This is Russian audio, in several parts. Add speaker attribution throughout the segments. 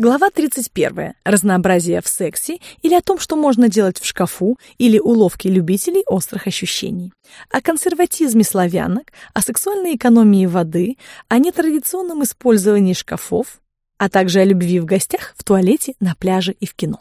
Speaker 1: Глава 31. Разнообразие в сексе или о том, что можно делать в шкафу, или уловки любителей острых ощущений. О консерватизме славянок, о сексуальной экономии воды, о нетрадиционном использовании шкафов, а также о любви в гостях, в туалете, на пляже и в кино.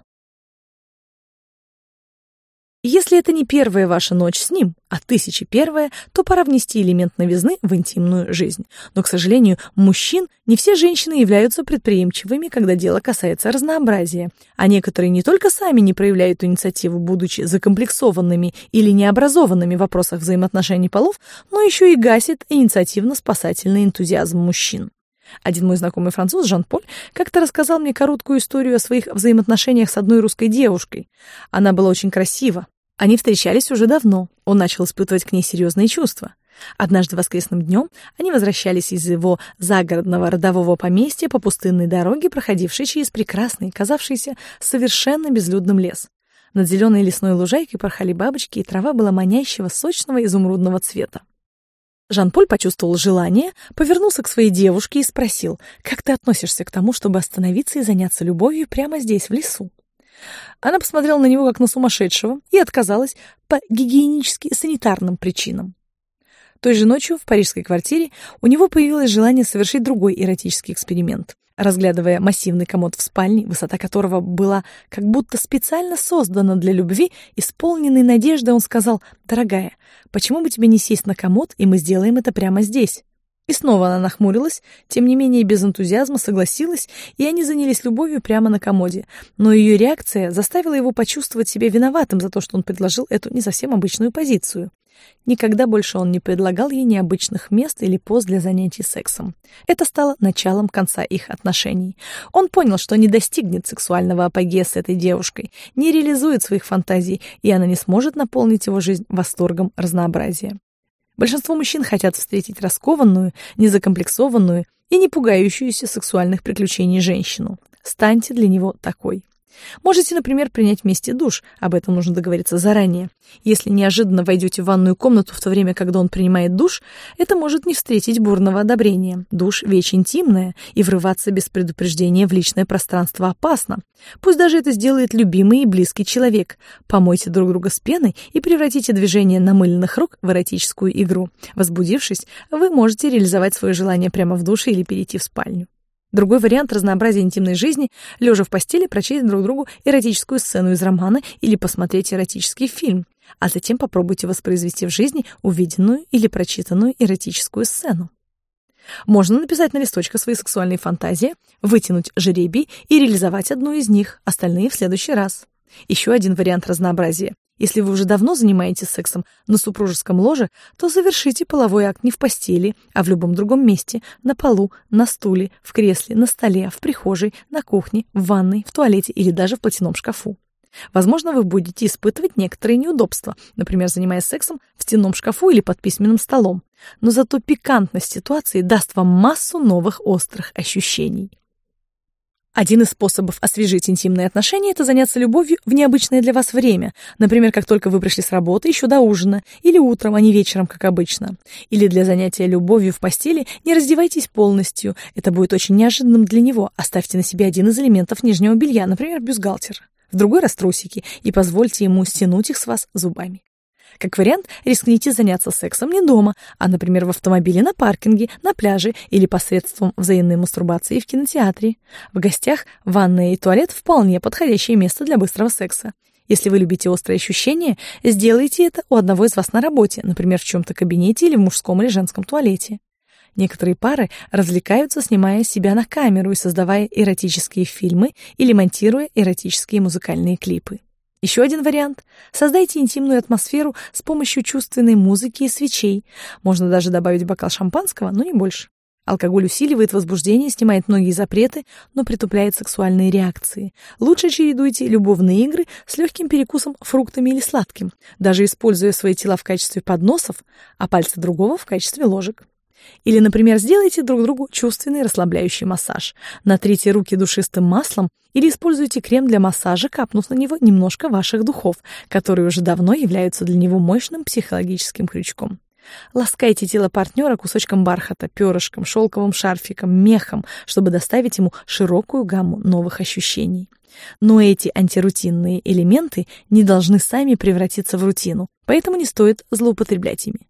Speaker 1: Если это не первая ваша ночь с ним, а тысяча первая, то пора внести элемент новизны в интимную жизнь. Но, к сожалению, мужчин не все женщины являются предприимчивыми, когда дело касается разнообразия. А некоторые не только сами не проявляют инициативу, будучи закомплексованными или необразованными в вопросах взаимоотношений полов, но еще и гасят инициативно-спасательный энтузиазм мужчин. Один мой знакомый француз, Жан-Поль, как-то рассказал мне короткую историю о своих взаимоотношениях с одной русской девушкой. Она была очень красива, они встречались уже давно, он начал испытывать к ней серьезные чувства. Однажды воскресным днем они возвращались из его загородного родового поместья по пустынной дороге, проходившей через прекрасный, казавшийся совершенно безлюдным лес. Над зеленой лесной лужайкой порхали бабочки, и трава была манящего, сочного изумрудного цвета. Жан-Поль почувствовал желание, повернулся к своей девушке и спросил, «Как ты относишься к тому, чтобы остановиться и заняться любовью прямо здесь, в лесу?» Она посмотрела на него как на сумасшедшего и отказалась по гигиенически-санитарным причинам. Той же ночью в парижской квартире у него появилось желание совершить другой эротический эксперимент. Разглядывая массивный комод в спальне, высота которого была как будто специально создана для любви, исполненный надеждой, он сказал, «Дорогая, почему бы тебе не сесть на комод, и мы сделаем это прямо здесь?» И снова она нахмурилась, тем не менее без энтузиазма согласилась, и они занялись любовью прямо на комоде. Но ее реакция заставила его почувствовать себя виноватым за то, что он предложил эту не совсем обычную позицию. Никогда больше он не предлагал ей необычных мест или поз для занятий сексом. Это стало началом конца их отношений. Он понял, что не достигнет сексуального апогея с этой девушкой, не реализует своих фантазий, и она не сможет наполнить его жизнь восторгом разнообразия. Большинство мужчин хотят встретить раскованную, незакомплексованную и не пугающуюся сексуальных приключений женщину. Станьте для него такой. Можете, например, принять вместе душ, об этом нужно договориться заранее. Если неожиданно войдете в ванную комнату в то время, когда он принимает душ, это может не встретить бурного одобрения. Душ – вещь интимная, и врываться без предупреждения в личное пространство опасно. Пусть даже это сделает любимый и близкий человек. Помойте друг друга с пеной и превратите движение намыленных рук в эротическую игру. Возбудившись, вы можете реализовать свое желание прямо в душе или перейти в спальню. Другой вариант разнообразия интимной жизни – лежа в постели прочесть друг другу эротическую сцену из романа или посмотреть эротический фильм, а затем попробуйте воспроизвести в жизни увиденную или прочитанную эротическую сцену. Можно написать на листочках свои сексуальные фантазии, вытянуть жеребий и реализовать одну из них, остальные в следующий раз. Еще один вариант разнообразия если вы уже давно занимаетесь сексом на супружеском ложе, то завершите половой акт не в постели, а в любом другом месте, на полу, на стуле, в кресле, на столе, в прихожей, на кухне, в ванной, в туалете или даже в платяном шкафу. Возможно, вы будете испытывать некоторые неудобства, например, занимаясь сексом в стенном шкафу или под письменным столом. Но зато пикантность ситуации даст вам массу новых острых ощущений. Один из способов освежить интимные отношения – это заняться любовью в необычное для вас время, например, как только вы пришли с работы еще до ужина, или утром, а не вечером, как обычно. Или для занятия любовью в постели не раздевайтесь полностью, это будет очень неожиданным для него. Оставьте на себе один из элементов нижнего белья, например, бюстгальтер. В другой раз трусики, и позвольте ему стянуть их с вас зубами. Как вариант, рискните заняться сексом не дома, а, например, в автомобиле на паркинге, на пляже или посредством взаимной мастурбации в кинотеатре. В гостях ванная и туалет вполне подходящее место для быстрого секса. Если вы любите острые ощущения, сделайте это у одного из вас на работе, например, в чем-то кабинете или в мужском или женском туалете. Некоторые пары развлекаются, снимая себя на камеру и создавая эротические фильмы или монтируя эротические музыкальные клипы. Еще один вариант — создайте интимную атмосферу с помощью чувственной музыки и свечей. Можно даже добавить бокал шампанского, но не больше. Алкоголь усиливает возбуждение, снимает многие запреты, но притупляет сексуальные реакции. Лучше чередуйте любовные игры с легким перекусом фруктами или сладким, даже используя свои тела в качестве подносов, а пальцы другого в качестве ложек. Или, например, сделайте друг другу чувственный расслабляющий массаж. Натрите руки душистым маслом или используйте крем для массажа, капнув на него немножко ваших духов, которые уже давно являются для него мощным психологическим крючком. Ласкайте тело партнера кусочком бархата, перышком, шелковым шарфиком, мехом, чтобы доставить ему широкую гамму новых ощущений. Но эти антирутинные элементы не должны сами превратиться в рутину, поэтому не стоит злоупотреблять ими.